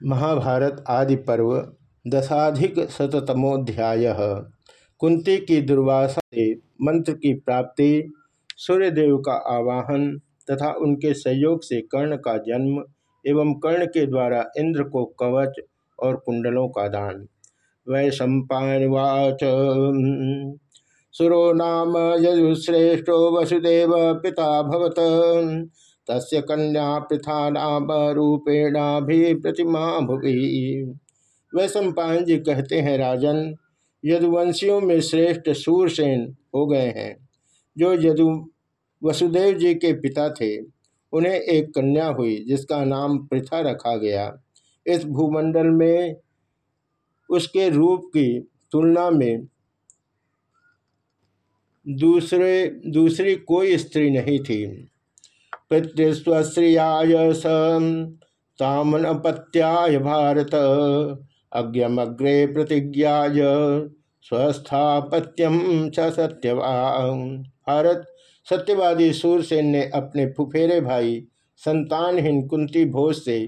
महाभारत आदि पर्व दशाधिक शतमोध्याय कुंती की दुर्वासा से मंत्र की प्राप्ति, सूर्यदेव का आवाहन तथा उनके सहयोग से कर्ण का जन्म एवं कर्ण के द्वारा इंद्र को कवच और कुंडलों का दान। वै सम्पावाच सुरो नाम यजुश्रेष्ठो वसुदेव पिता भवत। तस्य कन्या पृथा नाम रूपेणा भी प्रतिमा भुवि। वह सम्पायन जी कहते हैं, राजन, यदुवंशियों में श्रेष्ठ सूरसेन हो गए हैं, जो यदु वसुदेव जी के पिता थे, उन्हें एक कन्या हुई, जिसका नाम पृथा रखा गया। इस भूमंडल में, उसके रूप की तुलना में दूसरे, दूसरी कोई स्त्री नहीं थी। पितृस्वश्रियाय स तामनपत्याय भारत। अज्ञमग्रे प्रतिज्ञाय स्वस्थापत्यम च सत्यवा भारत, सत्यवादी सूरसेन ने अपने फुफेरे भाई, संतानहीन कुंती भोज से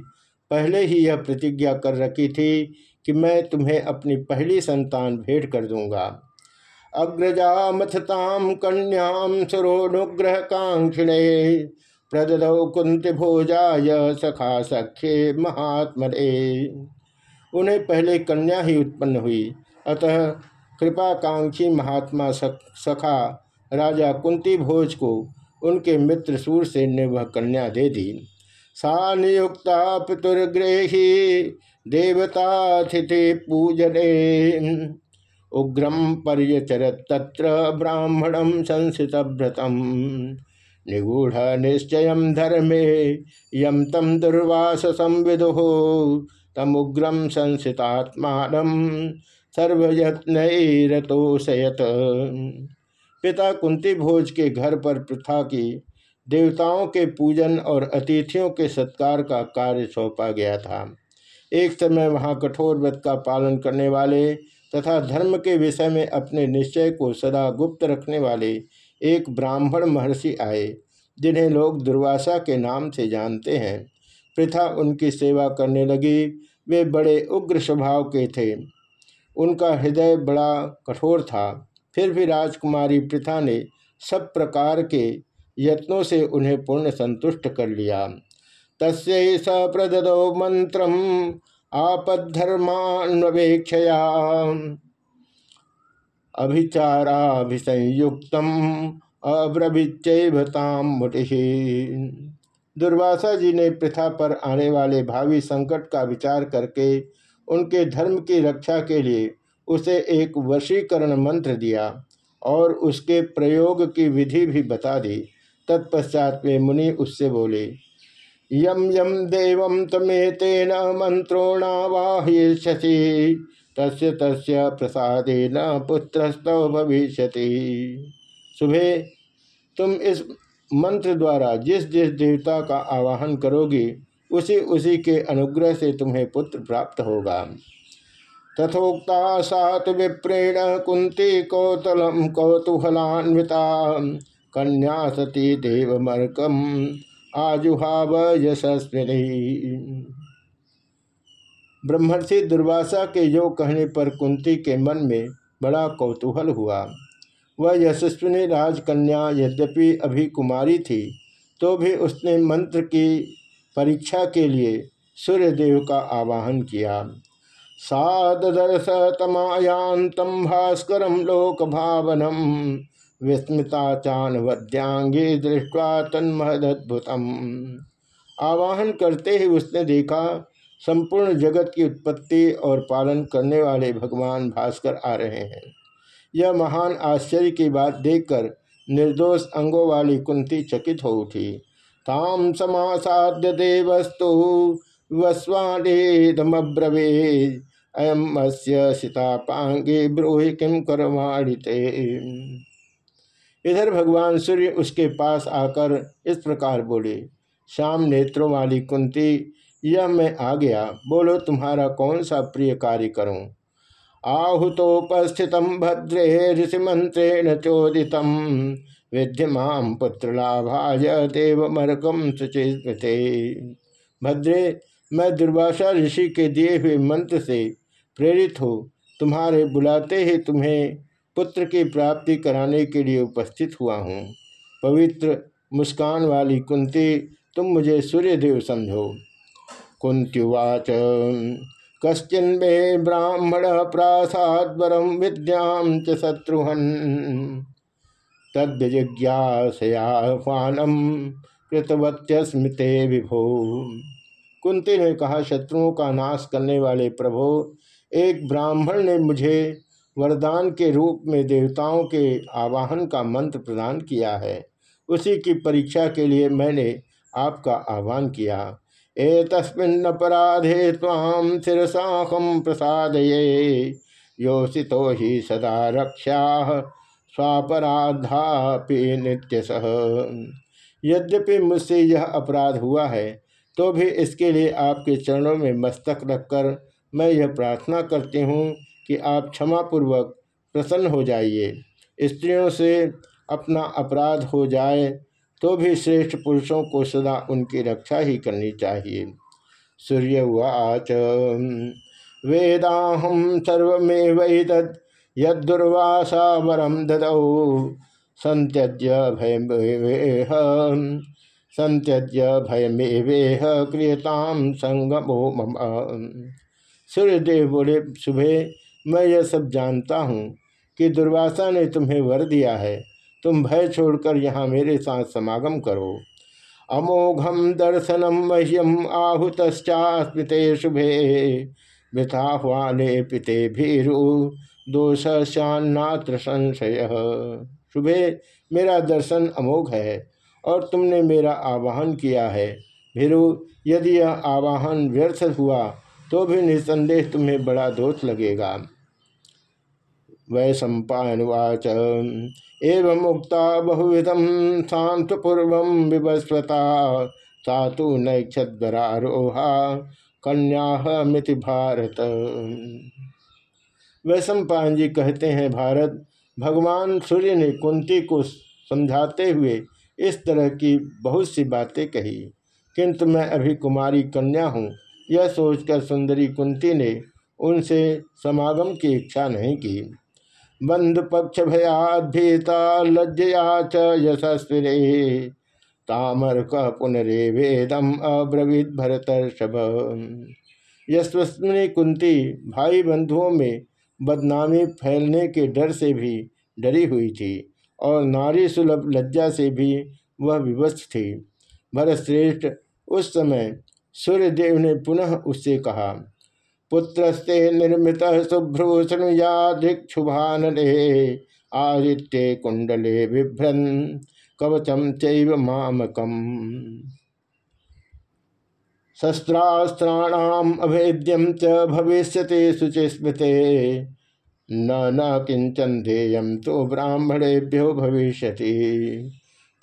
पहले ही यह प्रतिज्ञा कर रखी थी कि मैं तुम्हें अपनी पहली संतान भेंट कर दूँगा। अग्रजा मथताम कन्याम सरोनुग्रह कांक्षिणे प्रददौ कुंती भोजाय सखा सख्ये महात्मरे। उन्हें पहले कन्या ही उत्पन्न हुई। अतः कृपाकांक्षी महात्मा सखा राजा कुंती भोज को उनके मित्र सूरसेन ने वह कन्या दे दी। सा नियुक्ता पितुर्ग्रेही देवताथिथि पूजने। उग्रम पर्यचरत तत्र ब्राह्मणम संसितव्रतम। निगूढ़ निश्चय धर्मे यम तम दुर्वास संविदु तमुग्रम संसितात्मा सर्वयत्नतोषयत पिता कुंती भोज के घर पर प्रथा की, देवताओं के पूजन और अतिथियों के सत्कार का कार्य सौंपा गया था। एक समय वहाँ कठोर व्रत का पालन करने वाले तथा धर्म के विषय में अपने निश्चय को सदा गुप्त रखने वाले एक ब्राह्मण महर्षि आए, जिन्हें लोग दुर्वासा के नाम से जानते हैं। प्रथा उनकी सेवा करने लगी। वे बड़े उग्र स्वभाव के थे। उनका हृदय बड़ा कठोर था। फिर भी राजकुमारी प्रथा ने सब प्रकार के यत्नों से उन्हें पूर्ण संतुष्ट कर लिया। तस्य स प्रददो मंत्र आपद्धर्मान्वेक्षया अभिचाराभिसंयुक्त अब्रभिचैवताम मुटि। दुर्वासा जी ने प्रथा पर आने वाले भावी संकट का विचार करके उनके धर्म की रक्षा के लिए उसे एक वशीकरण मंत्र दिया और उसके प्रयोग की विधि भी बता दी। तत्पश्चात वे मुनि उससे बोले यम यम देव तमेतेन मंत्रोणावाह्यसी तस्य तस्य प्रसादेन पुत्रस्तव भविष्य सुबह तुम इस मंत्र द्वारा जिस जिस देवता का आवाहन करोगे, उसी उसी के अनुग्रह से तुम्हें पुत्र प्राप्त होगा। तथोक्ता सात विप्रेण कुंती कौतलम कौतूहलान्विता, कन्या सती देवमर्कम, आजुहाव यशस्विनी। ब्रह्मर्षि दुर्वासा के योग कहने पर कुंती के मन में बड़ा कौतूहल हुआ। वह यशस्विनी राजकन्या यद्यपि अभी कुमारी थी तो भी उसने मंत्र की परीक्षा के लिए सूर्यदेव का आवाहन किया। सादर्श तमायांतम भास्कर लोक भावनम विस्मृता चान वद्यांगे दृष्टवा तन्महदुतम आवाहन करते ही उसने देखा संपूर्ण जगत की उत्पत्ति और पालन करने वाले भगवान भास्कर आ रहे हैं। यह महान आश्चर्य की बात देखकर निर्दोष अंगों वाली कुंती चकित हो उठी। ताम समासाद्य देवस्तु वस्वाणेदमब्रवे अयम अस्य सीतापांगे ब्रोहि किम करवाणिते। इधर भगवान सूर्य उसके पास आकर इस प्रकार बोले, श्याम नेत्रों वाली कुंती यह मैं आ गया, बोलो तुम्हारा कौन सा प्रिय कार्य करूँ? आहुतोपस्थित भद्रे ऋषि मंत्रेण चोदित विद्यमाम पुत्र लाभाय देवमर्कम सुचिस्मृते भद्रे, मैं दुर्वासा ऋषि के दिए हुए मंत्र से प्रेरित हो। तुम्हारे बुलाते ही तुम्हें पुत्र की प्राप्ति कराने के लिए उपस्थित हुआ हूँ। पवित्र मुस्कान वाली कुंती, तुम मुझे सूर्यदेव समझो। कुंत्युवाच कश्चिन मे ब्राह्मण प्रासादरम विद्याम च शत्रुहन। तद्विजिज्ञासयाह्वानम कृतवत्यस्मृते विभो। कुंती ने कहा, शत्रुओं का नाश करने वाले प्रभो, एक ब्राह्मण ने मुझे वरदान के रूप में देवताओं के आवाहन का मंत्र प्रदान किया है। उसी की परीक्षा के लिए मैंने आपका आह्वान किया। ए तस्मिन अपराधे ताम शिरसाहम प्रसाद योषितो ही सदा रक्षा स्वापराधापि नित्य सह यद्यपि मुझसे यह अपराध हुआ है तो भी इसके लिए आपके चरणों में मस्तक रखकर मैं यह प्रार्थना करती हूँ कि आप क्षमापूर्वक प्रसन्न हो जाइए। स्त्रियों से अपना अपराध हो जाए तो भी श्रेष्ठ पुरुषों को सदा उनकी रक्षा ही करनी चाहिए। सूर्य वाच वेदाहम सर्वेव यदुर्वासा वरम ददौ। संत्यज्य भयमेह संत्यज्य भयमेवेह क्रियताम संगमो मम। सूर्यदेव बोले सुबह मैं यह सब जानता हूँ कि दुर्वासा ने तुम्हें वर दिया है। तुम भय छोड़कर यहाँ मेरे साथ समागम करो। अमोघम दर्शनम मह्यम आहुतश्चास्मिते शुभे मिथाह्वाने पिते भीरु दोष श्यान्नात्र संशय। सुबह मेरा दर्शन अमोघ है और तुमने मेरा आवाहन किया है। भिरु, यदि यह आवाहन व्यर्थ हुआ तो भी निसंदेह तुम्हें बड़ा दोष लगेगा। वै सम्पावाच एवं मुक्ता बहुविधम शांतपूर्व विवस्वता। सा तो नक्षद्वरारोहा कन्या मिति भारत। वैशम जी कहते हैं, भारत, भगवान सूर्य ने कुंती को समझाते हुए इस तरह की बहुत सी बातें कही। किंतु मैं अभी कुमारी कन्या हूँ। यह सोचकर सुंदरी कुंती ने उनसे समागम की इच्छा नहीं की। बंधु पक्ष भयाभीता लज्जया च यशस्विरे तामर कह पुनरे वेदम अब्रवीत भरतर्षभ यशस्विनी कुंती भाई बंधुओं में बदनामी फैलने के डर से भी डरी हुई थी और नारी सुलभ लज्जा से भी वह विवश थी। भरतश्रेष्ठ उस समय सूर्यदेव ने पुनः उससे कहा पुत्रस्ते निर्मित शुभ्रूषणुयाधिक्षुभानले आदित्य कुंडले बिभ्रन कवचम चैव मामकम। शस्त्रास्त्राणाम अभेद्यम च भविष्य शुचिस्मृते, न न किंचन ध्येयम तो ब्राह्मणेभ्यो भविष्य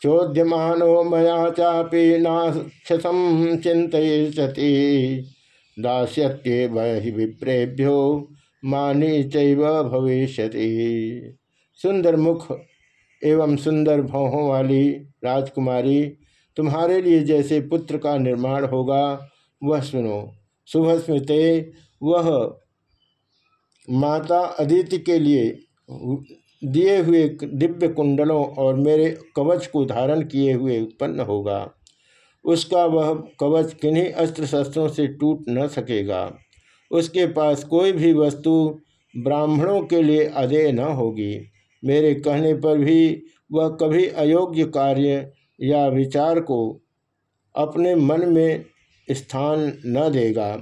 चोद्यमानो मया चापी नाक्षसम चिंतयति दास्यत्ये वही विप्रेभ्यो, मानी चैव भविष्य सुंदर मुख एवं सुंदर भौहों वाली राजकुमारी, तुम्हारे लिए जैसे पुत्र का निर्माण होगा, वह सुनो। शुभ स्मृति वह माता अदिति के लिए दिए हुए दिव्य कुंडलों और मेरे कवच को धारण किए हुए उत्पन्न होगा। उसका वह कवच किन्हीं अस्त्र शस्त्रों से टूट न सकेगा। उसके पास कोई भी वस्तु ब्राह्मणों के लिए अदेय न होगी। मेरे कहने पर भी वह कभी अयोग्य कार्य या विचार को अपने मन में स्थान न देगा।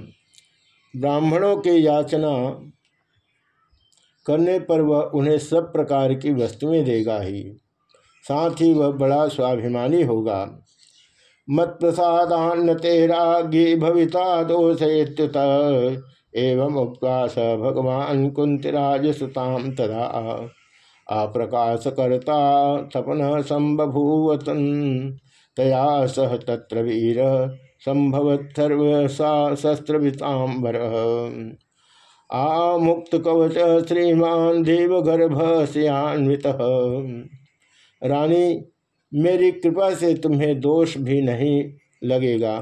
ब्राह्मणों के याचना करने पर वह उन्हें सब प्रकार की वस्तुएँ देगा ही। साथ ही वह बड़ा स्वाभिमानी होगा। मत प्रसादान्न तेरागी भविता दोषेत्युत। एवं उपवास भगवान कुंतराज सुताम तदा। आप्रकाशकर्ता सपन संबभूवतन तया सह तत्र वीर संभवत शस्त्रभितांबर आ मुक्त कवच श्रीमान देवगर्भ सियान्वित रानी मेरी कृपा से तुम्हें दोष भी नहीं लगेगा।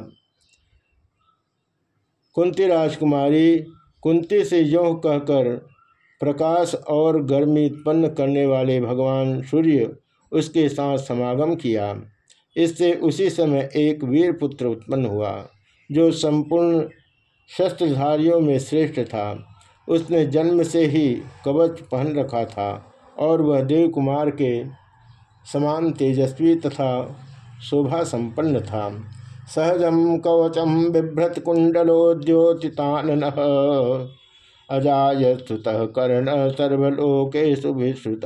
कुंती राजकुमारी कुंती से योह कहकर प्रकाश और गर्मी उत्पन्न करने वाले भगवान सूर्य उसके साथ समागम किया। इससे उसी समय एक वीर पुत्र उत्पन्न हुआ, जो संपूर्ण शस्त्रधारियों में श्रेष्ठ था। उसने जन्म से ही कवच पहन रखा था और वह देव कुमार के समान तेजस्वी तथा शोभा संपन्न था। सहजम कवचम बिभ्रत कुंडलोद्योतितानन अजायस्तुत कर्ण सर्वलोके सुभिश्रुत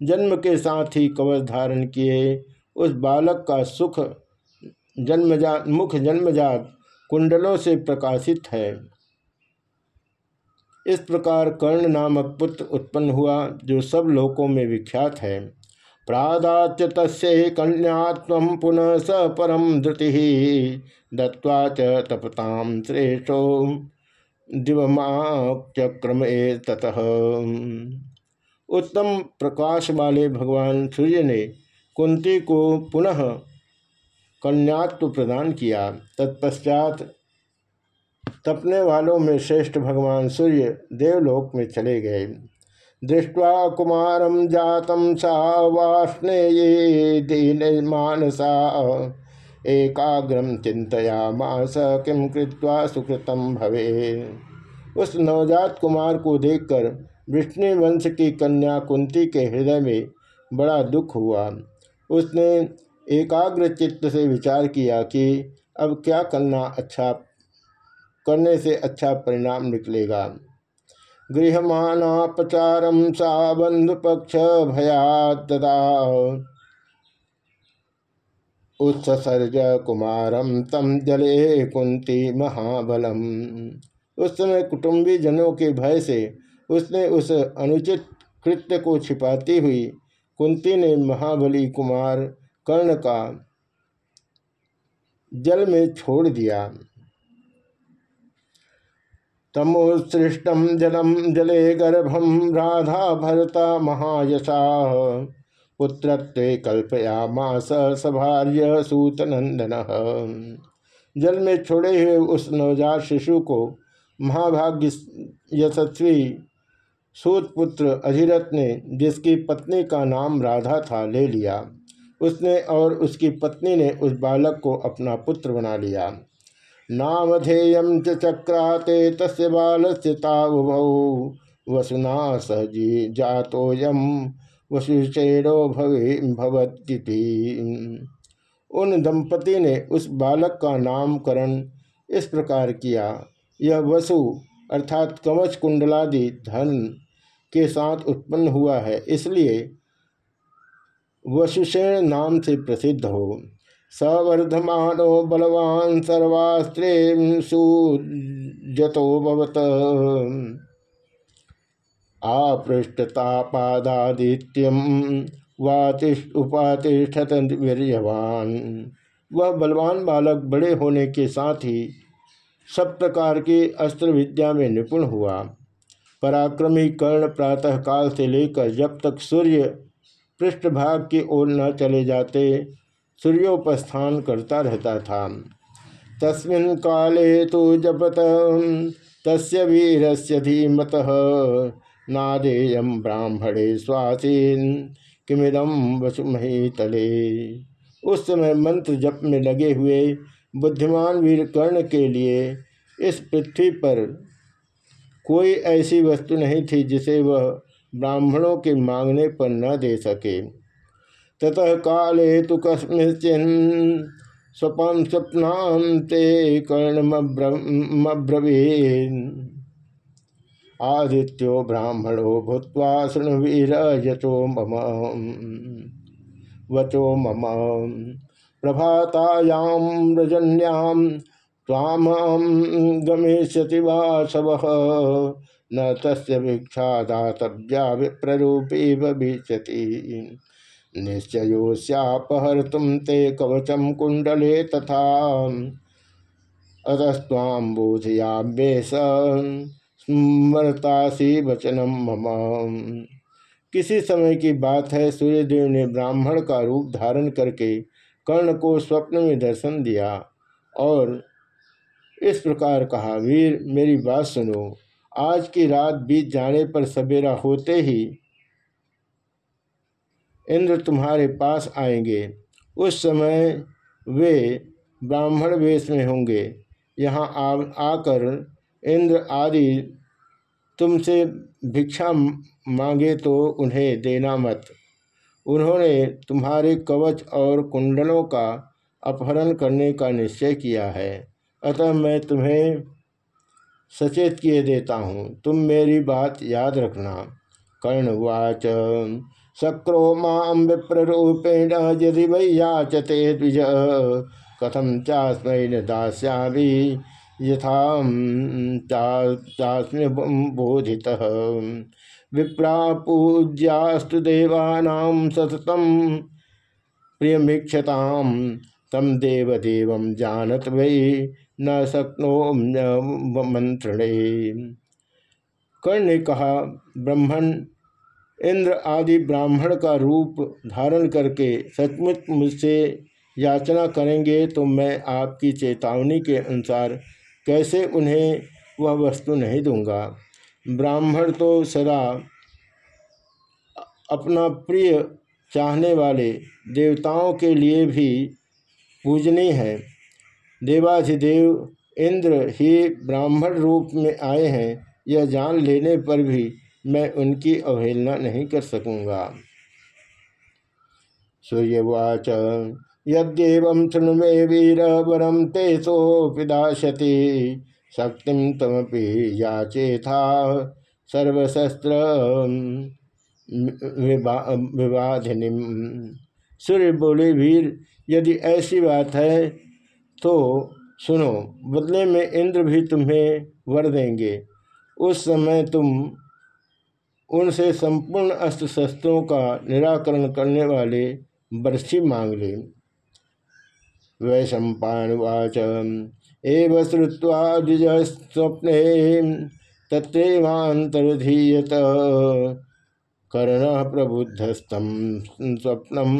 जन्म के साथ ही कवच धारण किए। उस बालक का सुख जन्मजात मुख जन्मजात कुंडलों से प्रकाशित है। इस प्रकार कर्ण नामक पुत्र उत्पन्न हुआ, जो सब लोकों में विख्यात है। प्रादात्य तस्य कन्या तम पुनः स परम धृति दत्वा च तपताम श्रेष्ठो दिवमाक्रम ततः। उत्तम प्रकाश वाले भगवान सूर्य ने कुंती को पुनः कन्यात्व प्रदान किया। तत्पश्चात तपने वालों में श्रेष्ठ भगवान सूर्य देवलोक में चले गए। दृष्ट्वा कुमारम जातम सा वाष्णे दीन मानसा। एकाग्रम चिंतया मास किम कृत्वा सुकृतम भवे उस नवजात कुमार को देखकर विष्णु वंश की कन्या कुंती के हृदय में बड़ा दुख हुआ। उसने एकाग्र चित्त से विचार किया कि अब क्या करना अच्छा करने से अच्छा परिणाम निकलेगा। गृहमानापचारम सा बंधुपक्ष भयादा उत्सर्ज कुमारम तम जले कुंती महाबलम। उस समय कुटुंबी जनों के भय से उसने उस अनुचित कृत्य को छिपाती हुई कुंती ने महाबली कुमार कर्ण का जल में छोड़ दिया। तमोसृष्टम जलम जले गर्भम राधा भरता महायशा। पुत्रत्व कल्पया मास सभार्य सूतनंदन जल में छोड़े हुए उस नवजात शिशु को महाभाग्य यशस्वी सूतपुत्र अधिरथ ने, जिसकी पत्नी का नाम राधा था, ले लिया। उसने और उसकी पत्नी ने उस बालक को अपना पुत्र बना लिया। नामधेयम चक्राते तस्य बाल से वसुना सहजी जातोयम वसुचेरो भवे भवती उन दंपति ने उस बालक का नामकरण इस प्रकार किया। यह वसु अर्थात कवच कुंडलादि धन के साथ उत्पन्न हुआ है, इसलिए वसुषेण नाम से प्रसिद्ध हो। सवर्धमानो बलवान सर्वास्त्रे सुजतो भवत। आपृष्टतापादित्यम वातिष्ठ, उपातिष्ठत वीरवान वह बलवान बालक बड़े होने के साथ ही सब प्रकार की अस्त्र विद्या में निपुण हुआ। पराक्रमी कर्ण प्रातः काल से लेकर जब तक सूर्य पृष्ठभाग की ओर न चले जाते सूर्योपस्थान करता रहता था। तस्मिन् काले तो जपत, तस्य वीरस्य धीमत नादेयम ब्राह्मणे स्वासीन किमिदम वसुमही तले। उस समय मंत्र जप में लगे हुए बुद्धिमान वीर कर्ण के लिए इस पृथ्वी पर कोई ऐसी वस्तु नहीं थी जिसे वह ब्राह्मणों के मांगने पर न दे सके। ततः काले तो कस्मिन स्वपन स्वप्नाते कर्णमब्रवीन आदित्यो ब्राह्मणो भूत्वा शृणुवीर यचो मम। वचो मम। प्रभातायां रजन्यां ताम गमेशति वासव। न तस्य भिक्षा दातव्या विप्ररूपी भविष्यति। निश्चयोस्यापहर तुम ते कवचम कुंडले तथा। अतस्वाम बोधयाम्ये स्मरतासी वचनम मम। किसी समय की बात है, सूर्यदेव ने ब्राह्मण का रूप धारण करके कर्ण को स्वप्न में दर्शन दिया और इस प्रकार कहा, वीर, मेरी बात सुनो। आज की रात बीत जाने पर सवेरा होते ही इंद्र तुम्हारे पास आएँगे। उस समय वे ब्राह्मण वेश में होंगे। यहाँ आकर इंद्र आदि तुमसे भिक्षा मांगे तो उन्हें देना मत। उन्होंने तुम्हारे कवच और कुंडलों का अपहरण करने का निश्चय किया है। अतः मैं तुम्हें सचेत किए देता हूँ। तुम मेरी बात याद रखना। कर्णवाच। शक्रो माम विप्ररूपेण यदि वै याचते द्विज। कथम चास्म न दास्यामी यथा चास्म बोधि विप्रा पूज्यास्तु देवानां सततम। प्रियमीक्षताम तम देवदेव जानत वै। न शक्नो मंत्रणे कर्ण ने कहा ब्राह्मण इंद्र आदि ब्राह्मण का रूप धारण करके सचमुच मुझसे याचना करेंगे तो मैं आपकी चेतावनी के अनुसार कैसे उन्हें वह वस्तु नहीं दूँगा। ब्राह्मण तो सदा अपना प्रिय चाहने वाले देवताओं के लिए भी पूजनीय है। देवाधिदेव इंद्र ही ब्राह्मण रूप में आए हैं, यह जान लेने पर भी मैं उनकी अवहेलना नहीं कर सकूँगा। सूर्यवाच, यद्यव शृणु मे वीर वरम ते सोपिदाशति शक्ति तमपि याचे था सर्वशस्त्र विवाधिनी सूर्य बोले वीर यदि ऐसी बात है तो सुनो, बदले में इंद्र भी तुम्हें वर देंगे। उस समय तुम उनसे संपूर्ण अस्त्र शस्त्रों का निराकरण करने वाले बर्षी मांग ले वैशंपावाच एव श्रुवा द्विज स्वप्ने तत्रेवांतरधीयत कर्ण प्रबुद्धस्तम स्वप्नम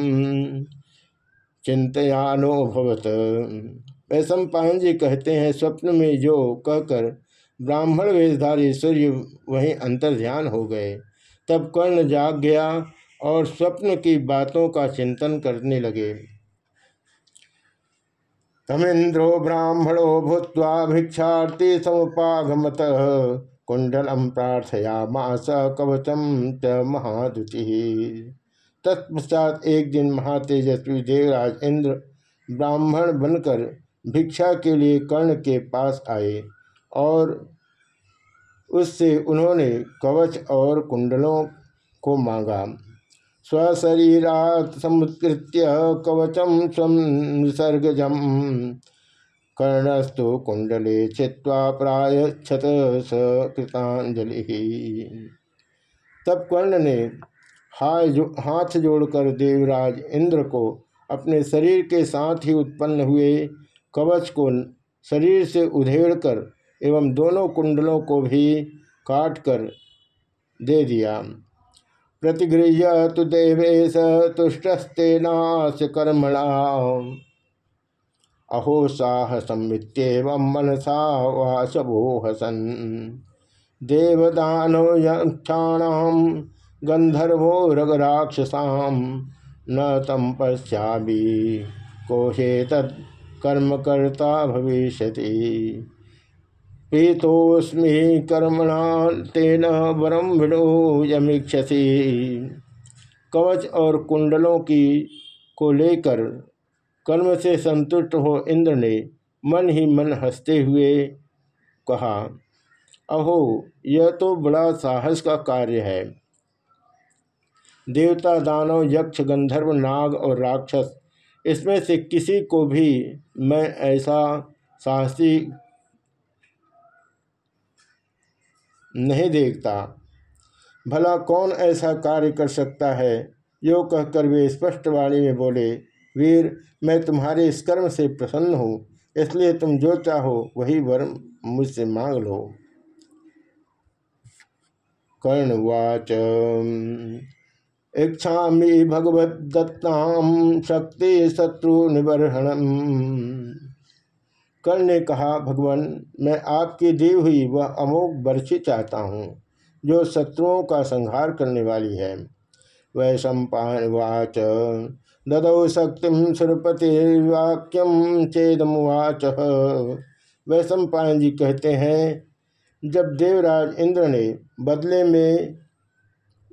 चिंतयानो भवत वैश्व पायन जी कहते हैं, स्वप्न में जो कहकर ब्राह्मण वेशधारी सूर्य वहीं अंतर ध्यान हो गए। तब कर्ण जाग गया और स्वप्न की बातों का चिंतन करने लगे। तमेन्द्रो ब्राह्मणो भूत्वा भिक्षार्थी समुपागमत। कुंडलम प्रार्थया मास कवचम च महादुति। तत्पश्चात एक दिन महातेजस्वी देवराज इंद्र ब्राह्मण बनकर भिक्षा के लिए कर्ण के पास आए। और उससे उन्होंने कवच और कुंडलों को मांगा। स्वशरीरात समुत्कृत्य कवचम स्वसर्गजम कर्णस्तु कुंडले छिवा क्षत सकृतांजलि तब कर्ण ने हाय जो, हाथ जोड़कर देवराज इंद्र को अपने शरीर के साथ ही उत्पन्न हुए कवच को शरीर से उधेड़कर एवं दोनों कुंडलों को भी काट कर दे दिया। प्रतिगृह्य तो देवेश तुष्टस्तेनाश कर्मणा अहो साहसमित्यव मनसा वाशभो हसन देवदानो गंधर्वो रगराक्षसाम न तम पश्यामी। कोहे तत्कर्मकर्ता भविष्य पीतोस्मी कर्मणा तेन वरम विड़ो यमीक्षसी कवच और कुंडलों की को लेकर कर्म से संतुष्ट हो इंद्र ने मन ही मन हँसते हुए कहा, अहो, यह तो बड़ा साहस का कार्य है। देवता, दानव, यक्ष, गंधर्व, नाग और राक्षस, इसमें से किसी को भी मैं ऐसा साहसी नहीं देखता। भला कौन ऐसा कार्य कर सकता है? यो कहकर वे स्पष्ट वाणी में बोले, वीर, मैं तुम्हारे इस कर्म से प्रसन्न हूँ, इसलिए तुम जो चाहो वही वर मुझसे मांग लो। कर्णवाच। इच्छा भगवत भगवदत्ता शक्ति शत्रु निबर्हण कर्ण ने कहा, भगवान, मैं आपकी दी हुई वह अमोघ बर्छी चाहता हूँ, जो शत्रुओं का संहार करने वाली है। वै सम्पावाच ददौ शक्ति सुरपतिवाक्यम चेदमुवाच वै सम्पायन जी कहते हैं, जब देवराज इंद्र ने बदले में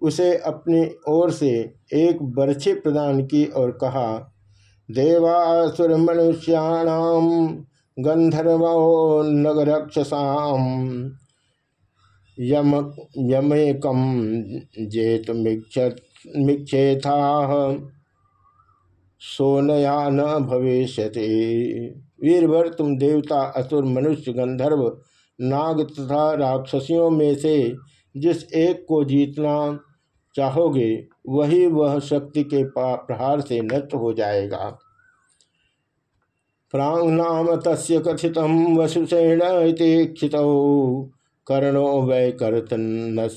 उसे अपनी ओर से एक बर्छी प्रदान की और कहा देवासुर मनुष्याणाम गंधर्वो नगरक्षसाम यम यमेकम जेत मिक्षेथा सोनया न भविष्य वीरभर तुम देवता, असुर, मनुष्य गंधर्व नाग तथा राक्षसियों में से जिस एक को जीतना चाहोगे, वही वह शक्ति के प्रहार से नष्ट हो जाएगा। प्रांग नाम तस् कथित वसुषेण क्षित। कर्णो वै कर्तन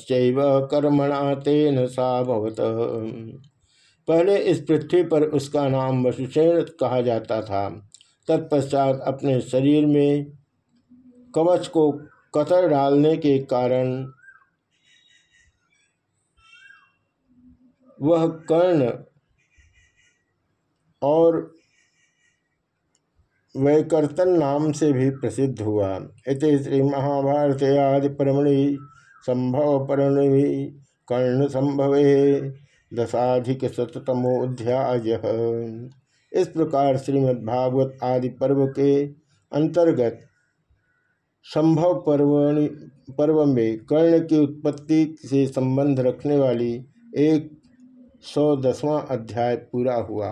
कर्मणा तेन सा भवत। पहले इस पृथ्वी पर उसका नाम वसुषेण कहा जाता था। तत्पश्चात अपने शरीर में कवच को कतर डालने के कारण वह कर्ण और वैकर्तन नाम से भी प्रसिद्ध हुआ। इत श्री महाभारत आदि परमणि संभव परमणि कर्ण संभवे दशाधिक शतमोध्याय इस प्रकार श्रीमद्भागवत आदि पर्व के अंतर्गत संभव पर्वणि पर्व में कर्ण की उत्पत्ति से संबंध रखने वाली एक सौ दसवां अध्याय पूरा हुआ।